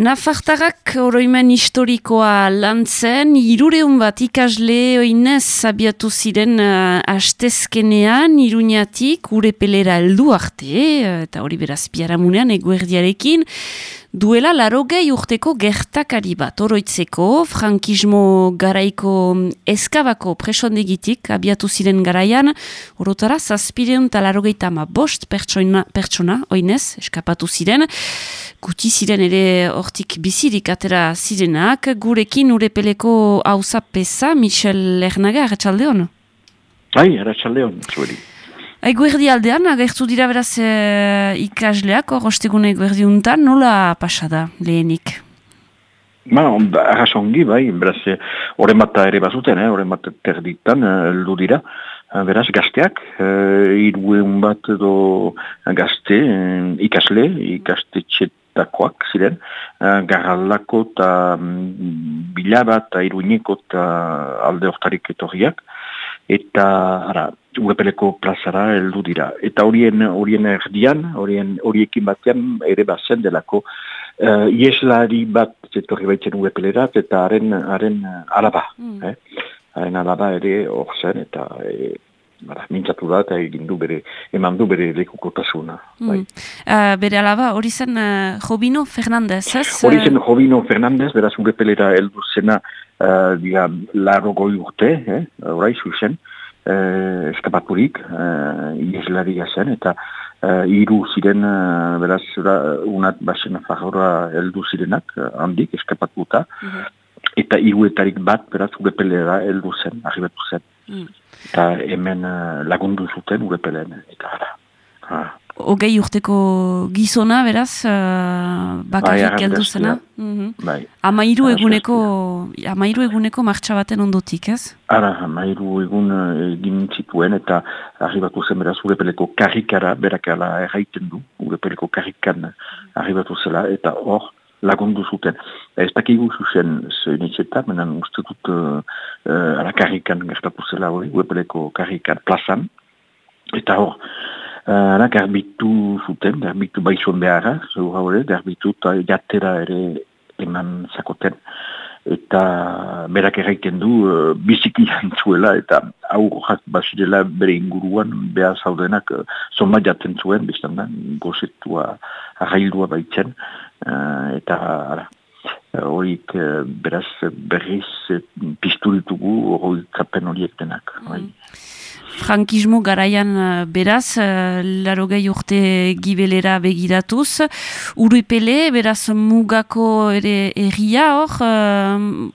Nafartarrak oroimen historikoa lantzen, irureun bat ikasle oinez abiatu ziren uh, astezkenean, iruñatik, urepelera heldu arte, uh, eta hori beraz piaramunean eguerdiarekin, duela larogei urteko gertakari bat oroitzeko, frankismo garaiko eskabako presondegitik abiatu ziren garaian, orotara zazpireun eta larogei tama bost pertsona, pertsona oinez, eskapatu ziren, guti ziren ere hortik bizirik atera zirenak, gurekin urepeleko hauza pesa, Michel Lernaga, arratxaldeon? Bai, arratxaldeon, zueri. Eguerdi aldean, agertu dira beraz e, ikasleak, hor eguerdi untan, nola pasada lehenik? Ba, arrasongi, bai, beraz, horren bat ere bazuten, horren eh, bat terditan, eldu dira, beraz, gazteak, e, bat edo gazte, ikasle, ikaste txetakoak ziren, e, garraldako eta mm, bilabat eta iruineko eta alde hortarik etorriak, eta ara, uepeleko plazara heldu dira. Eta horien horien erdian, horien horiekin batean ere bazen delako uh, ieslari bat zetorri baitzen uepelerat eta haren haren alaba. Mm. Eh? Haren alaba ere hor zen eta e, Bara, mintzatu da eta egin du bere, eman du bere lekukotasuna. Mm. Bai. Uh, bere alaba, hori zen uh, Jobino Fernandez, ez? Hori zen Jobino Fernandez, beraz urepelera heldu zena uh, diga, larro goi urte, eh? orai zuzen, uh, eskapaturik, uh, ieslari zen, eta uh, iru ziren, uh, beraz, unat basen fajora heldu zirenak, uh, handik, eskapatuta, mm eta iruetarik bat, beraz, urepelera heldu zen, arribatu zen. Mm eta hemen uh, lagundu zuten urepelen, eta gara. Ogei urteko gizona, beraz, uh, bakarrik bai, geldu zena? Mhm. Bai. Amairu eguneko, amairu eguneko martxa baten ondotik, ez? Ara, amairu egun uh, egin zituen eta arribatu zen beraz urepeleko karrikara, berakala erraiten du, urepeleko karrikan arribatu zela, eta hor, lagundu zuten. Ez dakigu zuzen zein etxetan, menen uste dut uh, uh, ala karrikan gertatu zela hori, webeleko karrikan plazan. Eta hor, ala garbitu zuten, garbitu baizon beharra, zeu haure, garbitu eta jatera ere eman zakoten. Eta berak erraiten du uh, biziki jantzuela eta aurrak basirela bere inguruan behar zaudenak uh, zonbat jaten zuen, biztan da, gozetua, arraildua baitzen, uh, eta ara, horik uh, beraz berriz uh, pizturitugu hori kapen horiek denak. Mm. Frankismo garaian beraz, larogei urte gibelera begiratuz. Uruipele, beraz mugako ere erria hor,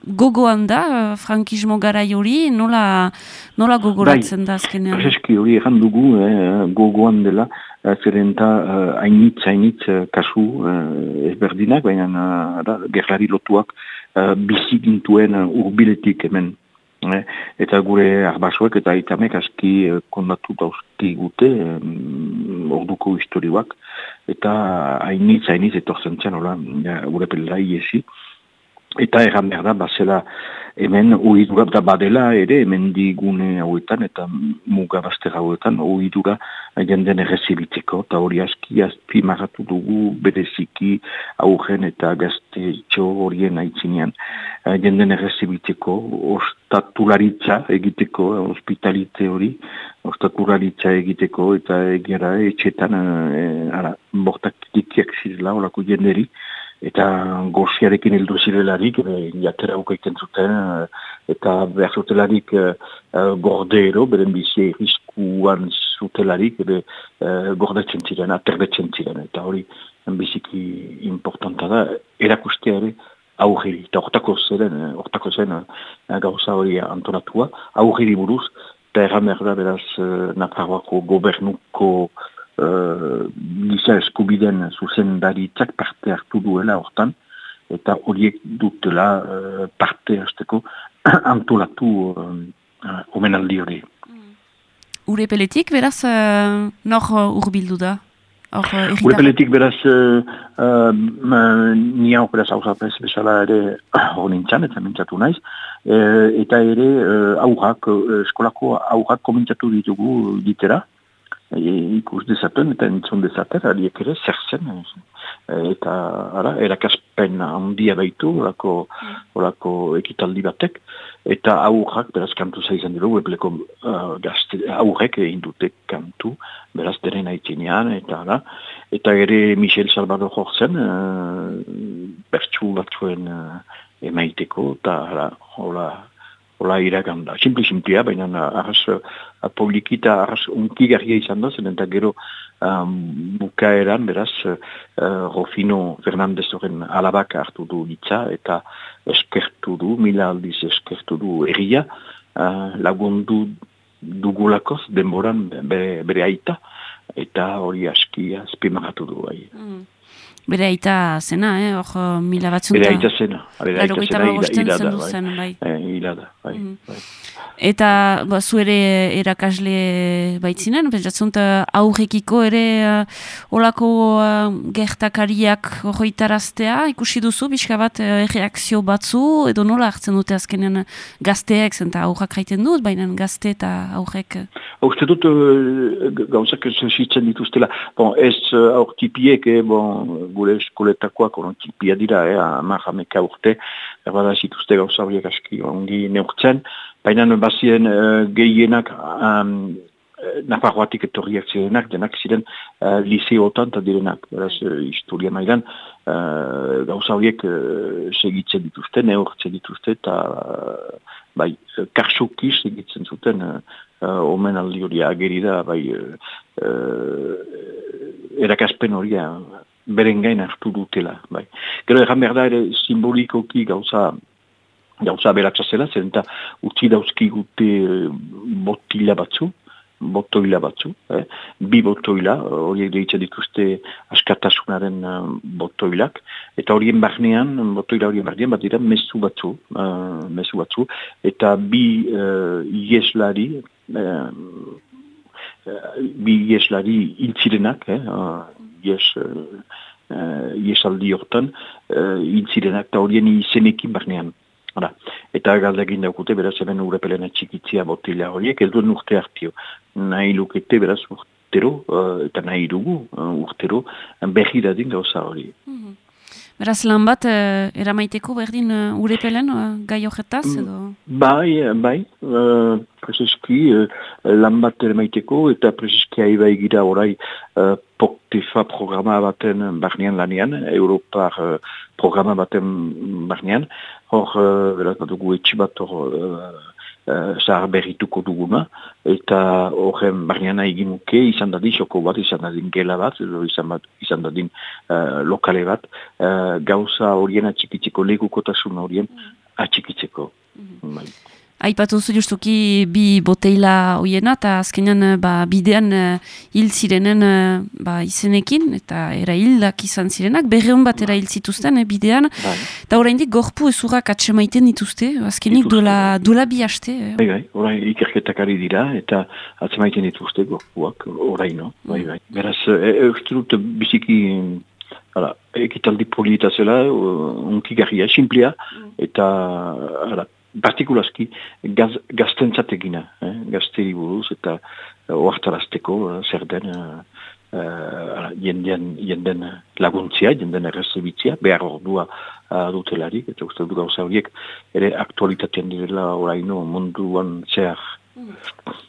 gogoan da, frankismo garai hori, nola, nola gogoratzen bai, da azkenean? Prezeski hori egan dugu, eh, gogoan dela, zeren eta hainitz, hainitz kasu uh, ezberdinak, baina gerlari lotuak bizigintuen uh, urbiletik hemen. Eh? Eta gure arbasoek eta itamek aski uh, kondatu dauzki gute um, orduko historioak. Eta hainitz, hainitz etorzen zen, hola, gure pelera iesi. Eta erran behar da, bazela hemen uidura da badela ere, hemen digune hauetan eta muga hauetan, uidura jenden errezibitzeko, eta hori aski azpi maratu dugu bereziki aurren eta gazte txo horien aitzinean. Jenden errezibitzeko, ostatularitza egiteko, hospitalite hori, ostatularitza egiteko, eta egera etxetan, e, ara, bortak dikiak zirela, horako jenderi, eta goziarekin hildu zirelarik, jatera ukaiten zuten, e, eta behar zutelarik e, e, gordero, beren bizi riskuan zutelarik, e, gordetzen ziren, aterbetzen ziren, eta hori biziki importanta da, erakustea ere, aurriri, eta ortako zeren, ortako zen gauza hori antolatua, aurriri buruz, eta erran behar da beraz Nafarroako gobernuko uh, giza eskubiden zuzen daritzak parte hartu duela hortan, eta horiek dutela uh, parte hasteko antolatu uh, omenaldi hori. Mm. Ure peletik, beraz, uh, nor urbildu da? Ure peletik, beraz, uh, uh, ni hau beraz hau zapez bezala ere hor nintzen, eta mintzatu naiz, eta ere uh, aurrak, eskolako aurrak komentzatu ditugu ditera, ikus dezaten eta entzun dezaten, aliek ere zer zen. Eta, ara, erakaspen handia baitu, orako, orako ekitaldi batek, eta aurrak, beraz, kantu zaizan dira, webleko uh, gazte, aurrek egin dute kantu, beraz, deren haitzenean, eta, ara, eta ere Michel Salvador Jorzen, uh, bertsu batzuen uh, emaiteko, eta, ara, hola, Ola iraganda. Simpli simplia, baina arras uh, publikita arras unkigarria izan da, zen eta gero um, bukaeran, beraz, uh, Rofino Fernandez horren alabak hartu du ditza eta eskertu du, mila aldiz eskertu du erria, uh, lagundu dugulakoz denboran bere, bere aita, eta hori aski azpimaratu du. Bai. Mm. Bere aita zena, eh? Hor, mila batzunta. Bere aita zena. Bere aita zena, zen, bai. Eh, hilada, bai. Mm bai. Eta, ba, zu ere erakasle baitzinen, pentsatzen aurrekiko ere uh, olako uh, gertakariak horretaraztea, ikusi duzu, bat uh, reakzio batzu, edo nola hartzen dute azkenean gazteek, zenta aurrak raiten dut, baina gazte eta aurrek. Uste dut, uh, gauzak zitzen dituztela, bon, ez uh, aurtipiek, eh, bon, gure eskoletakoak tipia dira, eh, amarra meka urte, erbada zituzte gauza horiek aski ongi neurtzen, baina bazien uh, gehienak um, Nafarroatik etorriak zirenak, denak ziren uh, liseotan eta direnak, beraz, uh, historia mailan, uh, gauza horiek uh, segitzen dituzte, neurtzen dituzte, eta uh, bai, karsoki segitzen zuten, uh, omen aldi hori agerida, bai, uh, uh, erakaspen hori beren gain hartu dutela. Bai. Gero egan behar da ere simbolikoki gauza gauza beratza zela, zer eta utzi dauzki gute eh, botila batzu, botoila batzu, eh? bi botoila, horiek deitza dituzte askatasunaren uh, botoilak, eta horien barnean, botoila horien barnean, bat dira mesu batzu, uh, mesu batzu, eta bi uh, ieslari, uh, bi ieslari intzirenak, eh? Ies, uh, iesaldi hortan, uh, intzirenak eta horien izenekin barnean. Hala. Eta galdegin daukute, beraz, hemen urepelena txikitzia botila horiek, ez duen urte hartio. Nahi lukete, beraz, urtero, uh, eta nahi dugu, uh, urtero, behi dadin gauza hori. Mm -hmm. Beraz, lan bat, uh, eramaiteko berdin uh, urepelen, uh, gai horretaz, edo? Bai, bai, uh, prezeski, uh, lan bat eramaiteko, eta prezeski haiba egira orai uh, POCTEFA programa baten barnean lanean, Europar uh, programa baten barnean, hor, uh, beraz, dugu etxibat hor, uh, uh, zahar berrituko duguna, eta horren barnean egin izan dadin xoko bat, izan dadin gela bat, izan, bat, izan dadin uh, lokale bat, uh, gauza horien atxikitzeko, legukotasun horien mm. atxikitzeko. Mm -hmm. Aipatu zu justuki bi boteila hoiena eta azkenean eh, ba, bidean uh, hil zirenen uh, ba, izenekin eta era hildak izan zirenak, berreun bat era hil zituzten bidean. Bai. Eta oraindik gorpu ezurrak atsemaiten dituzte, azkenik dola, dola bi haste. Eh? Bai, bai, orain ikerketak ari dira eta atsemaiten dituzte gorpuak oraino. Bai, bai. Beraz, e, dut biziki Hala, ekitaldi polita zela, unki garria, simplia, mm. eta hala, partikulazki gaz, gaztentzategina, eh? gazteri buruz eta uh, oartarazteko uh, zer den uh, uh, jenden, jenden laguntzia, jenden errezibitzia, behar ordua uh, dutelarik, eta uste du gauza horiek ere aktualitatean direla oraino munduan zehar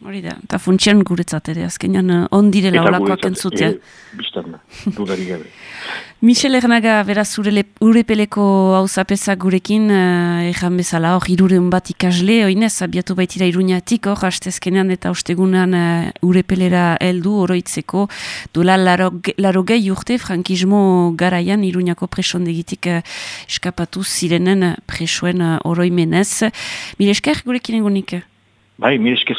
Hori da, eta funtsian guretzat ere, azkenean ondirela horakoak entzutea. E, Biztana, dudari gabe. Michel Ernaga, beraz, urepeleko hauzapeza gurekin, uh, ezan bezala, hor, irureun bat ikasle, oinez, abiatu baitira iruñatik, hor, hastezkenean eta ustegunan uh, urepelera heldu oroitzeko, duela laro, laro urte, frankismo garaian, iruñako presondegitik uh, eskapatu zirenen presoen uh, oroimenez. Mire esker gurekin egunik? Bai, mi esker